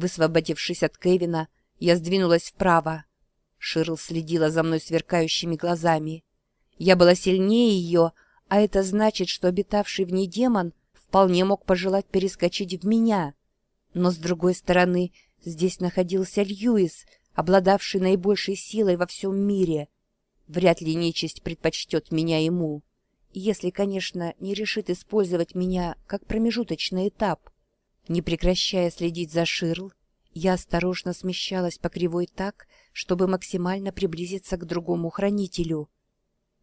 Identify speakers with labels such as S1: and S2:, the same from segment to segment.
S1: Высвободившись от Кевина, я сдвинулась вправо. Ширл следила за мной сверкающими глазами. Я была сильнее ее, а это значит, что обитавший в ней демон вполне мог пожелать перескочить в меня. Но, с другой стороны, здесь находился Льюис, обладавший наибольшей силой во всем мире. Вряд ли нечисть предпочтет меня ему, если, конечно, не решит использовать меня как промежуточный этап. Не прекращая следить за Ширл, я осторожно смещалась по кривой так, чтобы максимально приблизиться к другому хранителю.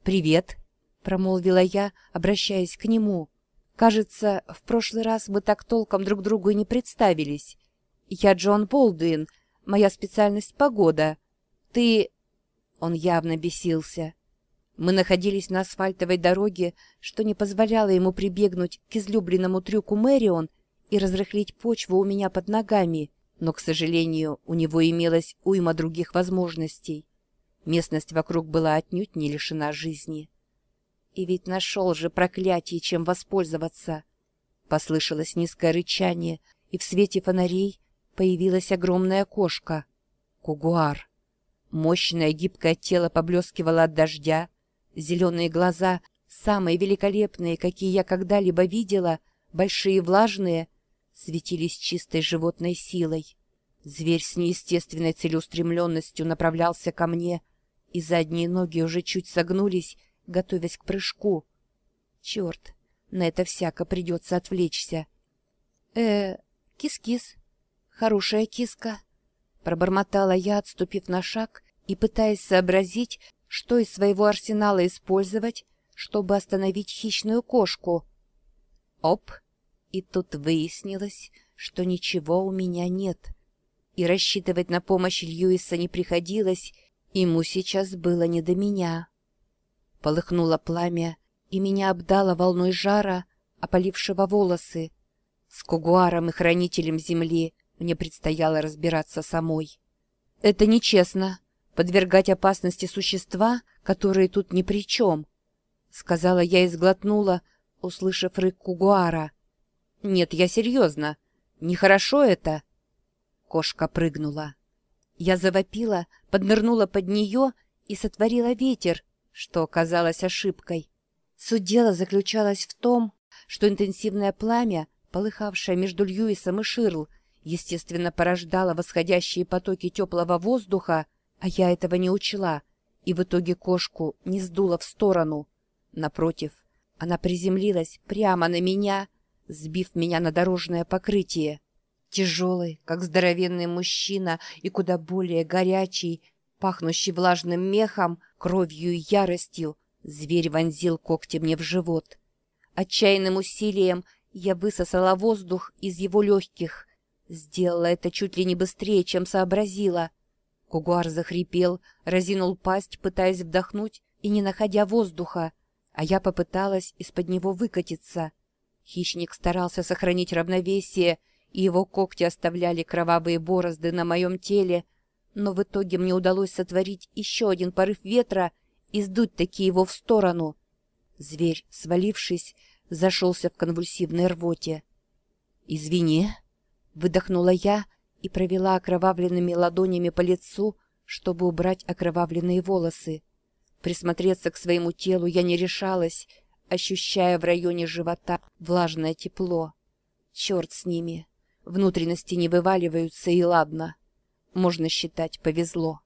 S1: «Привет», — промолвила я, обращаясь к нему. «Кажется, в прошлый раз мы так толком друг другу и не представились. Я Джон Болдуин, моя специальность — погода. Ты...» Он явно бесился. Мы находились на асфальтовой дороге, что не позволяло ему прибегнуть к излюбленному трюку Мэрион и разрыхлить почву у меня под ногами, но, к сожалению, у него имелось уйма других возможностей. Местность вокруг была отнюдь не лишена жизни. И ведь нашел же проклятие, чем воспользоваться. Послышалось низкое рычание, и в свете фонарей появилась огромная кошка. Кугуар. Мощное гибкое тело поблескивало от дождя, зеленые глаза, самые великолепные, какие я когда-либо видела, большие влажные, светились чистой животной силой. Зверь с неестественной целеустремленностью направлялся ко мне, и задние ноги уже чуть согнулись, готовясь к прыжку. Черт, на это всяко придется отвлечься. э кис-кис, хорошая киска, пробормотала я, отступив на шаг и пытаясь сообразить, что из своего арсенала использовать, чтобы остановить хищную кошку. Оп! И тут выяснилось, что ничего у меня нет. И рассчитывать на помощь Льюиса не приходилось, ему сейчас было не до меня. Полыхнуло пламя, и меня обдало волной жара, опалившего волосы. С Кугуаром и Хранителем Земли мне предстояло разбираться самой. «Это нечестно», подвергать опасности существа, которые тут ни при чем», — сказала я и сглотнула, услышав рык Кугуара. «Нет, я серьезно. Нехорошо это». Кошка прыгнула. Я завопила, поднырнула под нее и сотворила ветер, что оказалось ошибкой. Суть дела заключалась в том, что интенсивное пламя, полыхавшее между Льюисом и Ширл, естественно, порождало восходящие потоки теплого воздуха, а я этого не учла, и в итоге кошку не сдуло в сторону. Напротив, она приземлилась прямо на меня, сбив меня на дорожное покрытие. Тяжелый, как здоровенный мужчина, и куда более горячий, пахнущий влажным мехом, кровью и яростью, зверь вонзил когти мне в живот. Отчаянным усилием я высосала воздух из его легких. Сделала это чуть ли не быстрее, чем сообразила. Кугуар захрипел, разинул пасть, пытаясь вдохнуть и не находя воздуха, а я попыталась из-под него выкатиться. Хищник старался сохранить равновесие, и его когти оставляли кровавые борозды на моем теле, но в итоге мне удалось сотворить еще один порыв ветра и сдуть таки его в сторону. Зверь, свалившись, зашелся в конвульсивной рвоте. «Извини», — выдохнула я, и провела окровавленными ладонями по лицу, чтобы убрать окровавленные волосы. Присмотреться к своему телу я не решалась, ощущая в районе живота влажное тепло. Черт с ними. Внутренности не вываливаются, и ладно. Можно считать, повезло.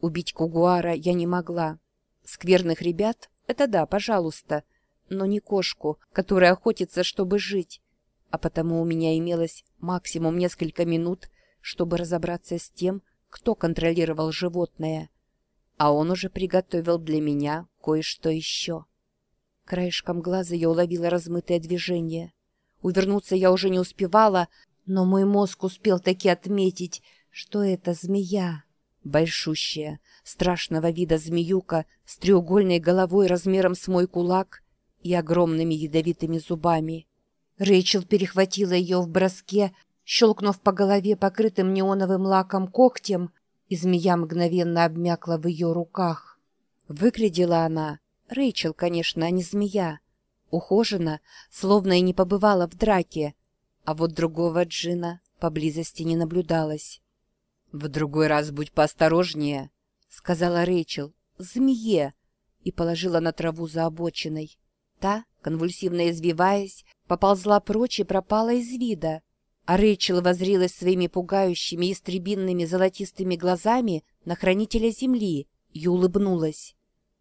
S1: Убить Кугуара я не могла. Скверных ребят — это да, пожалуйста, но не кошку, которая охотится, чтобы жить. А потому у меня имелось максимум несколько минут, чтобы разобраться с тем, кто контролировал животное. А он уже приготовил для меня кое-что еще. Краешком глаза я уловила размытое движение. Увернуться я уже не успевала, но мой мозг успел таки отметить, что это змея. Большущая, страшного вида змеюка с треугольной головой размером с мой кулак и огромными ядовитыми зубами. Рэйчел перехватила ее в броске, щелкнув по голове покрытым неоновым лаком когтем, и змея мгновенно обмякла в ее руках. Выглядела она, Рэйчел, конечно, а не змея, ухожена, словно и не побывала в драке, а вот другого Джина поблизости не наблюдалось. «В другой раз будь поосторожнее», — сказала Рэйчел. «Змее!» и положила на траву за обочиной. Та, конвульсивно извиваясь, поползла прочь и пропала из вида. А Рэйчел возрилась своими пугающими истребинными золотистыми глазами на хранителя земли и улыбнулась.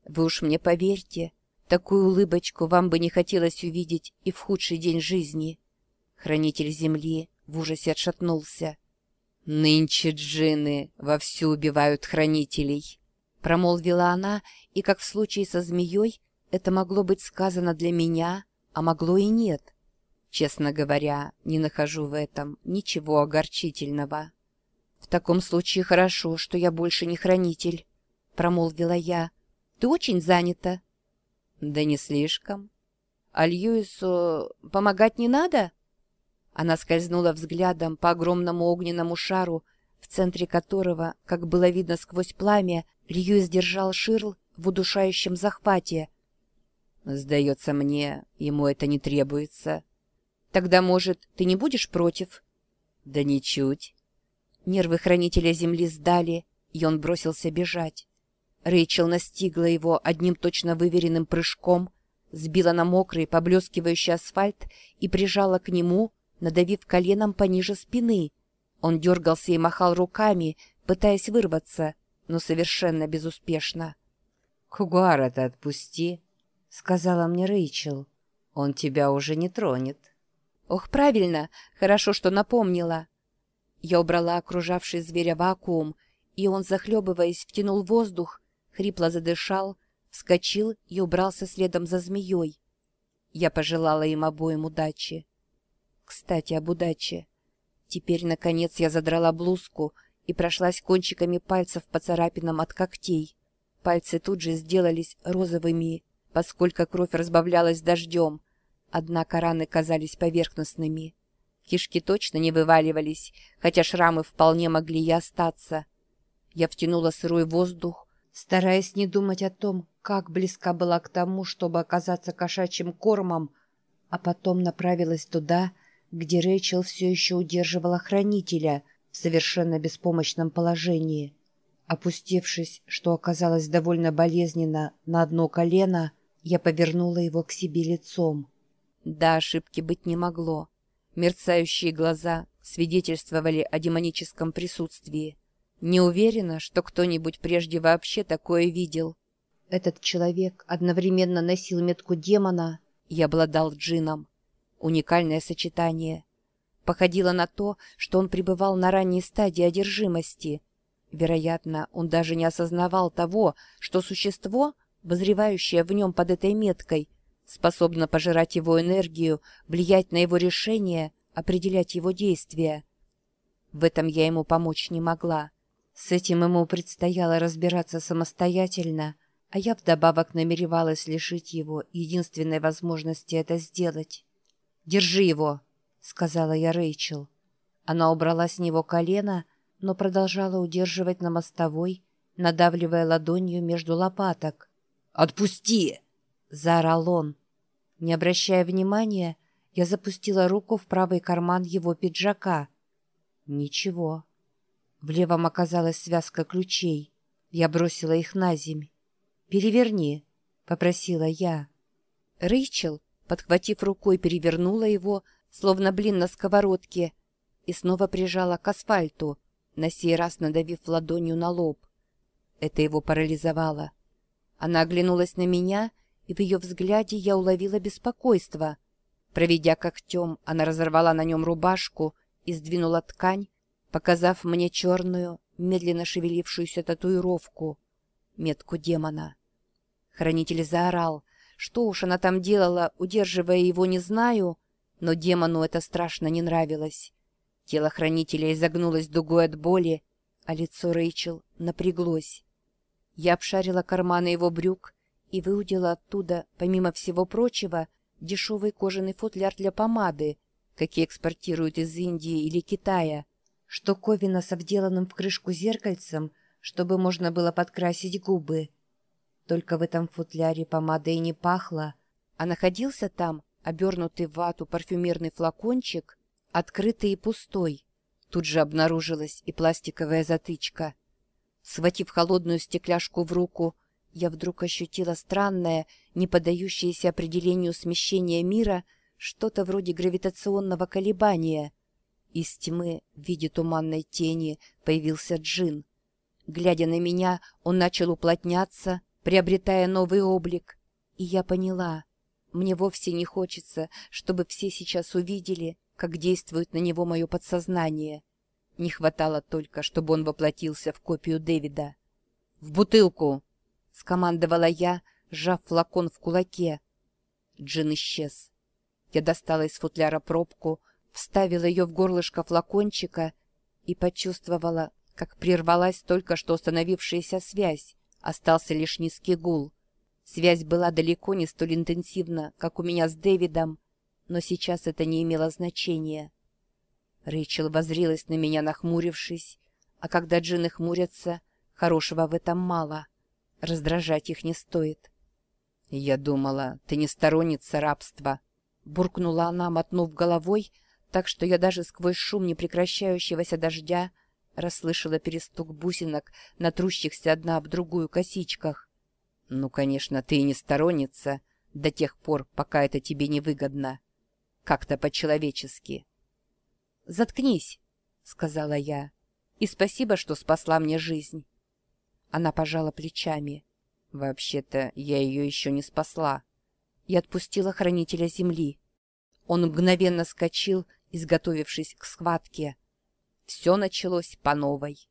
S1: «Вы уж мне поверьте, такую улыбочку вам бы не хотелось увидеть и в худший день жизни». Хранитель земли в ужасе отшатнулся. «Нынче джинны вовсю убивают хранителей», — промолвила она, и, как в случае со змеей, это могло быть сказано для меня, а могло и нет. Честно говоря, не нахожу в этом ничего огорчительного. «В таком случае хорошо, что я больше не хранитель», — промолвила я. «Ты очень занята». «Да не слишком. А Льюису помогать не надо?» Она скользнула взглядом по огромному огненному шару, в центре которого, как было видно сквозь пламя, Льюис держал Ширл в удушающем захвате — Сдается мне, ему это не требуется. Тогда, может, ты не будешь против? Да ничуть. Нервы хранителя земли сдали, и он бросился бежать. Рэйчел настигла его одним точно выверенным прыжком, сбила на мокрый, поблескивающий асфальт и прижала к нему, надавив коленом пониже спины. Он дергался и махал руками, пытаясь вырваться, но совершенно безуспешно. «Кугуара-то отпусти!» — сказала мне Рэйчел. «Он тебя уже не тронет». «Ох, правильно! Хорошо, что напомнила!» Я убрала окружавший зверя вакуум, и он, захлебываясь, втянул воздух, хрипло задышал, вскочил и убрался следом за змеей. Я пожелала им обоим удачи. Кстати, об удаче. Теперь, наконец, я задрала блузку и прошлась кончиками пальцев по царапинам от когтей. Пальцы тут же сделались розовыми поскольку кровь разбавлялась дождем, однако раны казались поверхностными. Кишки точно не вываливались, хотя шрамы вполне могли и остаться. Я втянула сырой воздух, стараясь не думать о том, как близка была к тому, чтобы оказаться кошачьим кормом, а потом направилась туда, где Рэйчел все еще удерживала хранителя в совершенно беспомощном положении. Опустившись, что оказалось довольно болезненно, на одно колено, я повернула его к себе лицом. Да, ошибки быть не могло. Мерцающие глаза свидетельствовали о демоническом присутствии. Не уверена, что кто-нибудь прежде вообще такое видел. Этот человек одновременно носил метку демона и обладал джином. Уникальное сочетание. Походило на то, что он пребывал на ранней стадии одержимости. Вероятно, он даже не осознавал того, что существо — возревающая в нем под этой меткой, способна пожирать его энергию, влиять на его решения, определять его действия. В этом я ему помочь не могла. С этим ему предстояло разбираться самостоятельно, а я вдобавок намеревалась лишить его единственной возможности это сделать. «Держи его!» — сказала я Рэйчел. Она убрала с него колено, но продолжала удерживать на мостовой, надавливая ладонью между лопаток. «Отпусти!» — заорал он. Не обращая внимания, я запустила руку в правый карман его пиджака. Ничего. В левом оказалась связка ключей. Я бросила их на земь. «Переверни», — попросила я. Рэйчел, подхватив рукой, перевернула его, словно блин на сковородке, и снова прижала к асфальту, на сей раз надавив ладонью на лоб. Это его парализовало. Она оглянулась на меня, и в ее взгляде я уловила беспокойство. Проведя когтем, она разорвала на нем рубашку и сдвинула ткань, показав мне черную, медленно шевелившуюся татуировку, метку демона. Хранитель заорал. Что уж она там делала, удерживая его, не знаю, но демону это страшно не нравилось. Тело хранителя изогнулось дугой от боли, а лицо Рэйчел напряглось. Я обшарила карманы его брюк и выудила оттуда, помимо всего прочего, дешевый кожаный футляр для помады, какие экспортируют из Индии или Китая, штуковина со вделанным в крышку зеркальцем, чтобы можно было подкрасить губы. Только в этом футляре помада и не пахла, а находился там, обернутый в вату парфюмерный флакончик, открытый и пустой. Тут же обнаружилась и пластиковая затычка. Схватив холодную стекляшку в руку, я вдруг ощутила странное, не поддающееся определению смещение мира, что-то вроде гравитационного колебания. Из тьмы в виде туманной тени появился Джин. Глядя на меня, он начал уплотняться, приобретая новый облик. И я поняла, мне вовсе не хочется, чтобы все сейчас увидели, как действует на него мое подсознание. Не хватало только, чтобы он воплотился в копию Дэвида. «В бутылку!» — скомандовала я, сжав флакон в кулаке. Джин исчез. Я достала из футляра пробку, вставила ее в горлышко флакончика и почувствовала, как прервалась только что установившаяся связь. Остался лишь низкий гул. Связь была далеко не столь интенсивна, как у меня с Дэвидом, но сейчас это не имело значения. Рэйчел возрилась на меня, нахмурившись, а когда джинны хмурятся, хорошего в этом мало. Раздражать их не стоит. «Я думала, ты не сторонница рабства», — буркнула она, мотнув головой, так что я даже сквозь шум непрекращающегося дождя расслышала перестук бусинок на трущихся одна об другую косичках. «Ну, конечно, ты и не сторонница до тех пор, пока это тебе невыгодно. Как-то по-человечески». «Заткнись», — сказала я, — «и спасибо, что спасла мне жизнь». Она пожала плечами. «Вообще-то я ее еще не спасла». И отпустила хранителя земли. Он мгновенно скочил, изготовившись к схватке. Все началось по новой.